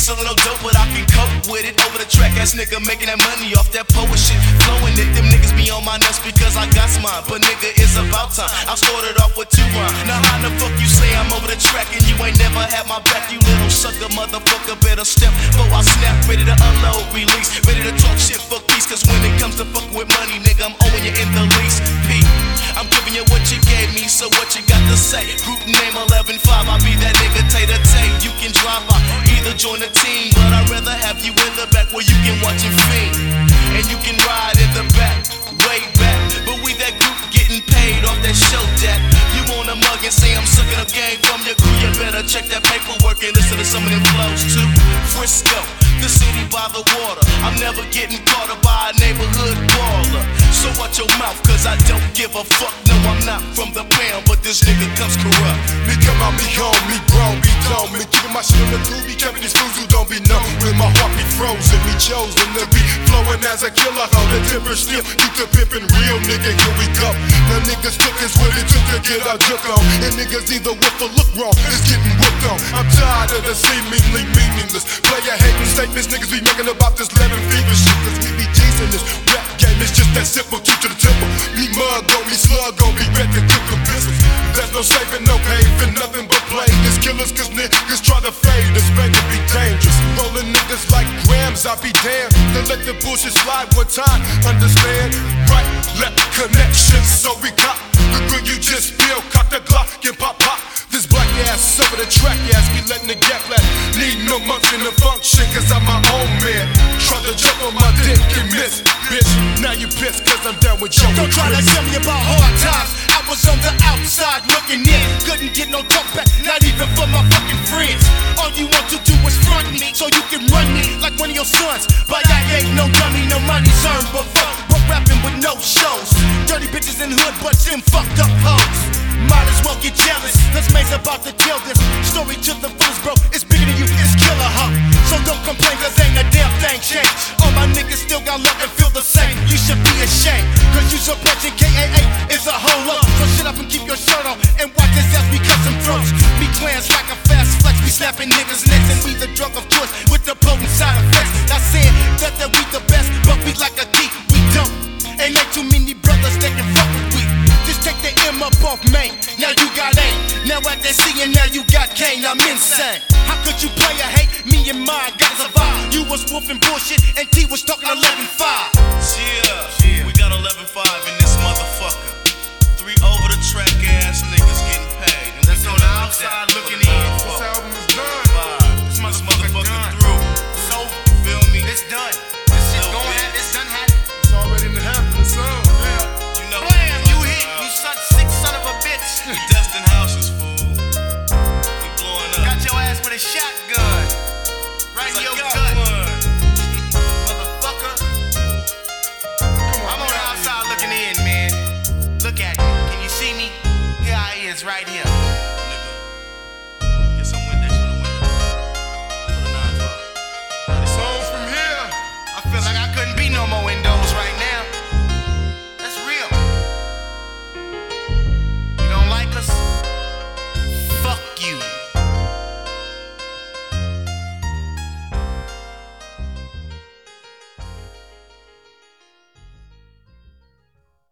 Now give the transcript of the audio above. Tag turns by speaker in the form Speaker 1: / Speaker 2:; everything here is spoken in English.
Speaker 1: Can't sell no dope, but I can cope with it. Over the track, ass nigga making that money off that poet shit. Flowing it, them niggas be on my nuts because I got mine. But nigga, it's about time. I started off with two rhymes. Now how the fuck you say I'm over the track and you ain't never had my back? You little sucker, motherfucker, better step. Before I snap, ready to unload, release, ready to talk shit for peace. Cause when it comes to fucking with money, nigga, I'm owing you in the least. P. I'm giving you what you gave me, so what you got to say? Group name 11-5, I'll be that nigga join the team, but I'd rather have you in the back where you can watch it fiend. And you can ride in the back, way back. But we that group getting paid off that show that. You wanna mug and say I'm sucking up game from your crew, you better check that paperwork and listen to some of them flows too. Frisco, the city by the water. I'm never getting caught up by a neighborhood baller. So watch your mouth, cause I don't give a fuck. No, I'm not from the pound, but this nigga comes corrupt.
Speaker 2: Me come out, me home, me grown, me done. Me keeping my shit on the groove, be keeping these fools who don't be known. With my heart be frozen, me chosen to be flowing as a killer. How the temper still, you the pimpin' real nigga, here we go. Now niggas took is what it took to get our joke on. And niggas either whip or look wrong, it's getting whooped on. I'm tired of the seemingly meaningless player hating statements niggas be making about this lemon fever shit. Cause we be teasing this rap game, it's just that simple. Two to the temple, me mug on me, slug on me, ready to cook the business. There's no saving, no paving, nothing but play. It's killers cause niggas try to fade, it's made to be dangerous. Rolling niggas like grams, I be damned. Then let the bullshit slide one time, understand? Right, left connection, so we got the good you just feel, cock the Glock and pop. This ass over the track ass be letting the gap flat. Need no monkey to function, cause I'm my own man. Try to jump on my dick and miss, bitch. Now you pissed cause I'm down with Joe.
Speaker 3: Don't try to tell me about hard times. I was on the outside looking in. Couldn't get no talk back, not even from my fucking friends. All you want to do is front me so you can run me like one of your sons. But I ain't no dummy, no money's earned. But fuck, but rapping with no shows. Dirty bitches in hood, but them fucked up hoes. Might as well get jealous. This man's about to kill this story to the fools, bro. It's bigger than you, it's killer, huh? So don't complain, cause ain't a damn thing changed. All my niggas still got love and feel the same. You should be ashamed, cause you suppressing KAA is a whole up. So shut up and keep your shirt on and watch this ass we cut some throats. Me clans like a fast flex, we slapping niggas' necks and we the drug of choice with the potent side effects. Not saying that, that we the best, but we like a geek, we don't. Ain't like too many brothers that can fuck with we. Just take the M up off main. Now you got A. Now at that C and now you got K. I'm insane. How could you play a hate? Me and mine got a vibe. You was wolfing bullshit and T was talking 11 5.
Speaker 1: Yeah,
Speaker 3: right here.